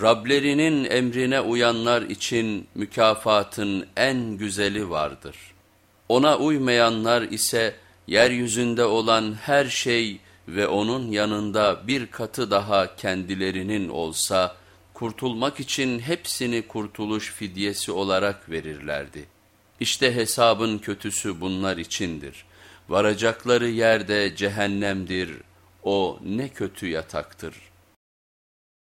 Rablerinin emrine uyanlar için mükafatın en güzeli vardır. Ona uymayanlar ise yeryüzünde olan her şey ve onun yanında bir katı daha kendilerinin olsa kurtulmak için hepsini kurtuluş fidyesi olarak verirlerdi. İşte hesabın kötüsü bunlar içindir. Varacakları yerde cehennemdir, o ne kötü yataktır.''